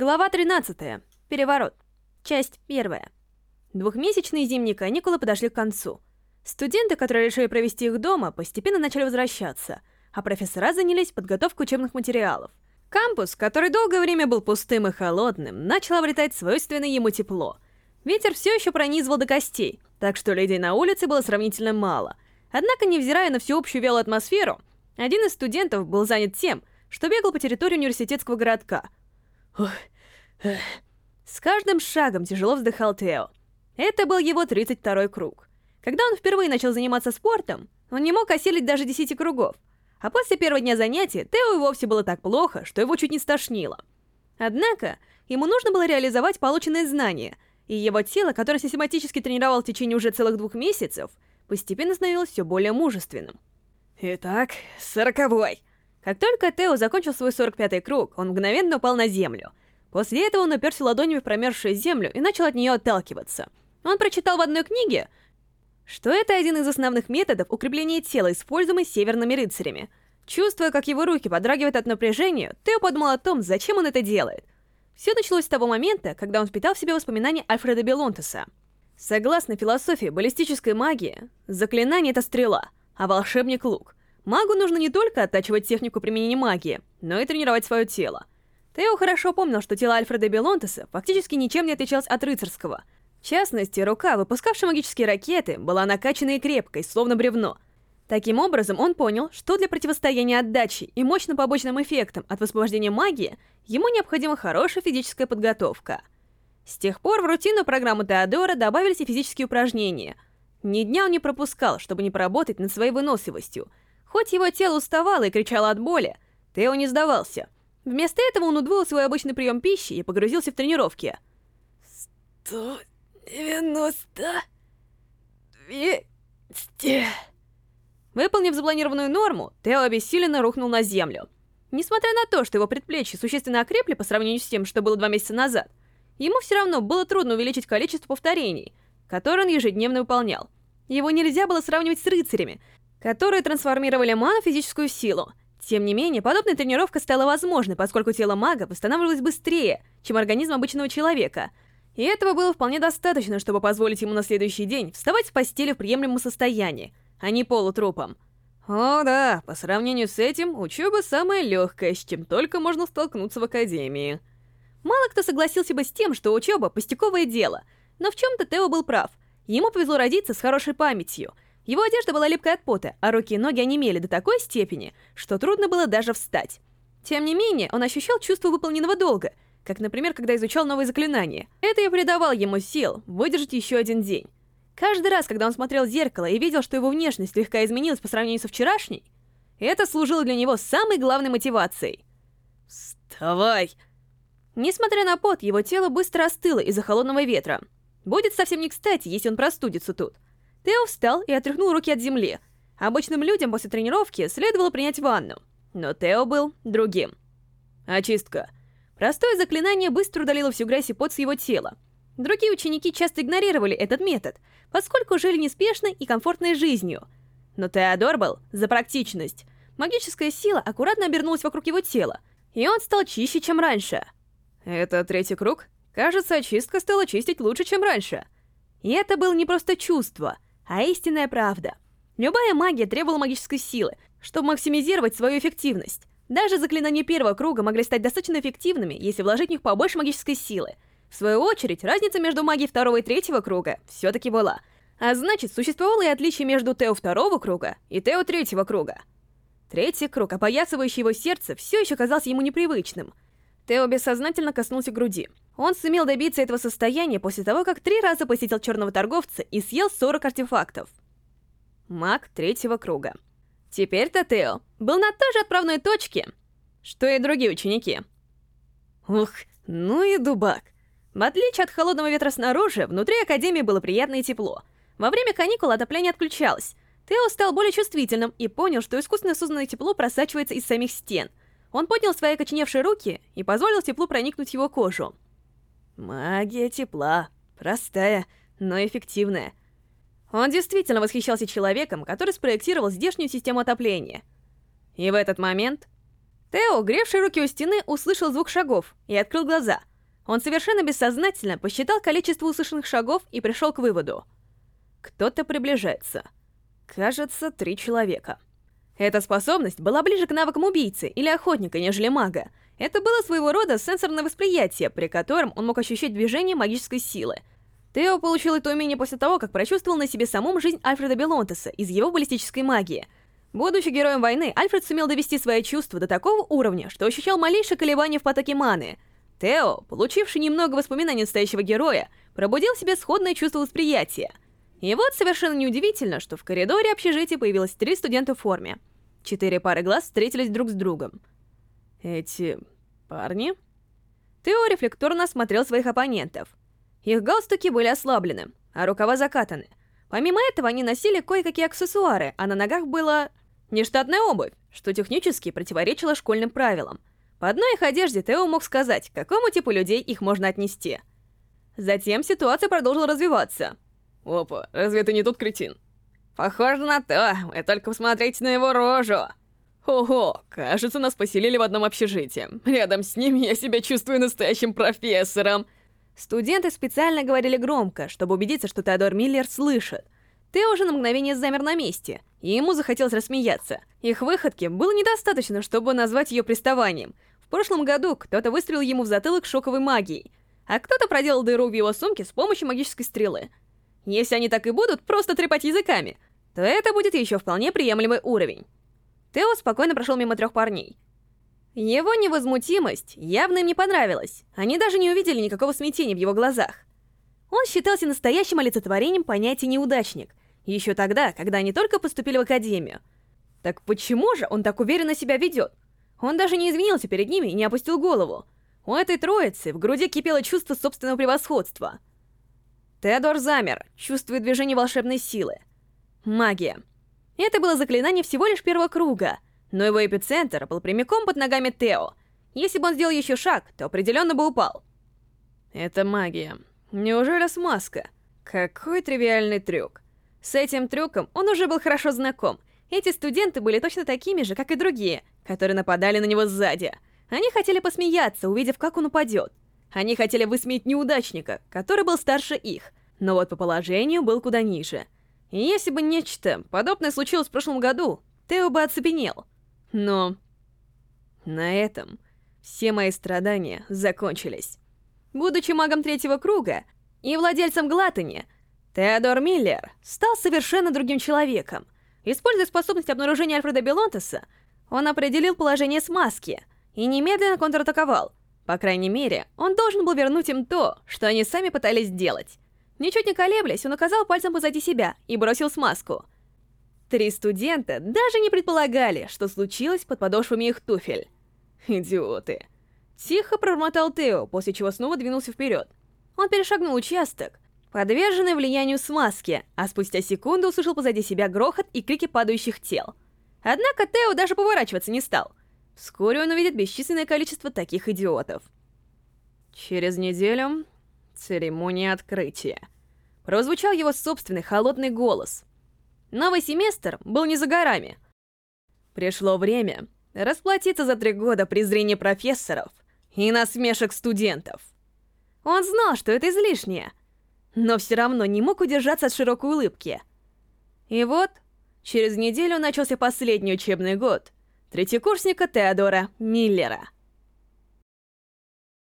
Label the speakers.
Speaker 1: Глава 13. Переворот. Часть 1. Двухмесячные зимние каникулы подошли к концу. Студенты, которые решили провести их дома, постепенно начали возвращаться, а профессора занялись подготовкой учебных материалов. Кампус, который долгое время был пустым и холодным, начал обретать свойственное ему тепло. Ветер все еще пронизывал до костей, так что людей на улице было сравнительно мало. Однако, невзирая на всеобщую вялую атмосферу, один из студентов был занят тем, что бегал по территории университетского городка. С каждым шагом тяжело вздыхал Тео. Это был его 32-й круг. Когда он впервые начал заниматься спортом, он не мог осилить даже 10 кругов. А после первого дня занятий Тео и вовсе было так плохо, что его чуть не стошнило. Однако, ему нужно было реализовать полученные знания, и его тело, которое систематически тренировал в течение уже целых двух месяцев, постепенно становилось все более мужественным. Итак, сороковой. Как только Тео закончил свой 45-й круг, он мгновенно упал на землю. После этого он уперся ладонями в промерзшую землю и начал от нее отталкиваться. Он прочитал в одной книге, что это один из основных методов укрепления тела, используемый северными рыцарями. Чувствуя, как его руки подрагивают от напряжения, Тео подумал о том, зачем он это делает. Все началось с того момента, когда он впитал в себя воспоминания Альфреда Белонтеса. Согласно философии баллистической магии, заклинание — это стрела, а волшебник — лук. Магу нужно не только оттачивать технику применения магии, но и тренировать свое тело. Тео хорошо помнил, что тело Альфреда Белонтеса фактически ничем не отличалось от рыцарского. В частности, рука, выпускавшая магические ракеты, была накачанной и крепкой, словно бревно. Таким образом, он понял, что для противостояния отдачи и мощным побочным эффектам от высвобождения магии ему необходима хорошая физическая подготовка. С тех пор в рутину программы Теодора добавились и физические упражнения. Ни дня он не пропускал, чтобы не поработать над своей выносливостью — Хоть его тело уставало и кричало от боли, Тео не сдавался. Вместо этого он удвоил свой обычный прием пищи и погрузился в тренировки.
Speaker 2: «Сто девяносто... двести...»
Speaker 1: Выполнив запланированную норму, Тео обессиленно рухнул на землю. Несмотря на то, что его предплечья существенно окрепли по сравнению с тем, что было два месяца назад, ему все равно было трудно увеличить количество повторений, которые он ежедневно выполнял. Его нельзя было сравнивать с рыцарями, которые трансформировали ману в физическую силу. Тем не менее, подобная тренировка стала возможной, поскольку тело мага восстанавливалось быстрее, чем организм обычного человека. И этого было вполне достаточно, чтобы позволить ему на следующий день вставать с постели в приемлемом состоянии, а не полутрупом. О да, по сравнению с этим, учеба самая легкая, с чем только можно столкнуться в академии. Мало кто согласился бы с тем, что учеба — пустяковое дело, но в чем-то Тео был прав. Ему повезло родиться с хорошей памятью — его одежда была липкой от пота, а руки и ноги онемели до такой степени, что трудно было даже встать. Тем не менее, он ощущал чувство выполненного долга, как, например, когда изучал новые заклинания. Это и придавало ему сил выдержать еще один день. Каждый раз, когда он смотрел в зеркало и видел, что его внешность слегка изменилась по сравнению со вчерашней, это служило для него самой главной мотивацией.
Speaker 2: «Вставай!»
Speaker 1: Несмотря на пот, его тело быстро остыло из-за холодного ветра. Будет совсем не кстати, если он простудится тут. Тео встал и отряхнул руки от земли. Обычным людям после тренировки следовало принять ванну, но Тео был другим. Очистка. Простое заклинание быстро удалило всю грязь и пот с его тела. Другие ученики часто игнорировали этот метод, поскольку жили неспешной и комфортной жизнью. Но Теодор был за практичность. Магическая сила аккуратно обернулась вокруг его тела, и он стал чище, чем раньше. Это третий круг? Кажется, очистка стала чистить лучше, чем раньше. И это было не просто чувство — а истинная правда. Любая магия требовала магической силы, чтобы максимизировать свою эффективность. Даже заклинания первого круга могли стать достаточно эффективными, если вложить в них побольше магической силы. В свою очередь, разница между магией второго и третьего круга все-таки была. А значит, существовало и отличие между Тео второго круга и Тео третьего круга. Третий круг, опоясывающий его сердце, все еще казался ему непривычным. Тео бессознательно коснулся груди. Он сумел добиться этого состояния после того, как три раза посетил черного торговца и съел 40 артефактов. Маг третьего круга. Теперь-то Тео был на той же отправной точке, что и другие ученики. Ух, ну и дубак. В отличие от холодного ветра снаружи, внутри Академии было приятное тепло. Во время каникул отопление отключалось. Тео стал более чувствительным и понял, что искусственно созданное тепло просачивается из самих стен. Он поднял свои окоченевшие руки и позволил теплу проникнуть в его кожу. Магия тепла. Простая, но эффективная. Он действительно восхищался человеком, который спроектировал здешнюю систему отопления. И в этот момент Тео, гревший руки у стены, услышал звук шагов и открыл глаза. Он совершенно бессознательно посчитал количество услышанных шагов и пришел к выводу. Кто-то приближается. Кажется, три человека. Эта способность была ближе к навыкам убийцы или охотника, нежели мага. Это было своего рода сенсорное восприятие, при котором он мог ощущать движение магической силы. Тео получил это умение после того, как прочувствовал на себе самом жизнь Альфреда Белонтеса из его баллистической магии. Будучи героем войны, Альфред сумел довести свои чувства до такого уровня, что ощущал малейшее колебание в потоке маны. Тео, получивший немного воспоминаний настоящего героя, пробудил в себе сходное чувство восприятия. И вот совершенно неудивительно, что в коридоре общежития появилось три студента в форме. Четыре пары глаз встретились друг с другом. Эти парни? Тео рефлекторно осмотрел своих оппонентов. Их галстуки были ослаблены, а рукава закатаны. Помимо этого, они носили кое-какие аксессуары, а на ногах была нештатная обувь, что технически противоречило школьным правилам. По одной их одежде Тео мог сказать, к какому типу людей их можно отнести. Затем ситуация продолжила развиваться.
Speaker 2: Опа, разве это не тот кретин?
Speaker 1: Похоже на то, вы только посмотрите на его рожу.
Speaker 2: Ого, кажется, нас поселили в одном общежитии. Рядом с ним я себя чувствую настоящим профессором.
Speaker 1: Студенты специально говорили громко, чтобы убедиться, что Теодор Миллер слышит. Тео уже на мгновение замер на месте, и ему захотелось рассмеяться. Их выходки было недостаточно, чтобы назвать ее приставанием. В прошлом году кто-то выстрелил ему в затылок шоковой магией, а кто-то проделал дыру в его сумке с помощью магической стрелы. Если они так и будут просто трепать языками, то это будет еще вполне приемлемый уровень. Тео спокойно прошел мимо трех парней. Его невозмутимость явно им не понравилась. Они даже не увидели никакого смятения в его глазах. Он считался настоящим олицетворением понятия «неудачник», еще тогда, когда они только поступили в академию. Так почему же он так уверенно себя ведет? Он даже не извинился перед ними и не опустил голову. У этой троицы в груди кипело чувство собственного превосходства. Теодор замер, чувствуя движение волшебной силы. Магия. Это было заклинание всего лишь первого круга, но его эпицентр был прямиком под ногами Тео. Если бы он сделал еще шаг, то определенно бы упал. Это магия. Неужели смазка? Какой тривиальный трюк. С этим трюком он уже был хорошо знаком. Эти студенты были точно такими же, как и другие, которые нападали на него сзади. Они хотели посмеяться, увидев, как он упадет. Они хотели высмеять неудачника, который был старше их, но вот по положению был куда ниже — и если бы нечто подобное случилось в прошлом году, Тео бы оцепенел. Но на этом все мои страдания закончились. Будучи магом третьего круга и владельцем Глатани, Теодор Миллер стал совершенно другим человеком. Используя способность обнаружения Альфреда Белонтеса, он определил положение смазки и немедленно контратаковал. По крайней мере, он должен был вернуть им то, что они сами пытались сделать. Ничуть не колеблясь, он указал пальцем позади себя и бросил смазку. Три студента даже не предполагали, что случилось под подошвами их туфель. Идиоты. Тихо промотал Тео, после чего снова двинулся вперед. Он перешагнул участок, подверженный влиянию смазки, а спустя секунду услышал позади себя грохот и крики падающих тел. Однако Тео даже поворачиваться не стал. Вскоре он увидит бесчисленное количество таких идиотов. Через неделю Церемония открытия. Прозвучал его собственный холодный голос. Новый семестр был не за горами. Пришло время расплатиться за три года презрения профессоров и насмешек студентов. Он знал, что это излишнее, но все равно не мог удержаться от широкой улыбки. И вот, через неделю начался последний учебный год третьекурсника Теодора Миллера —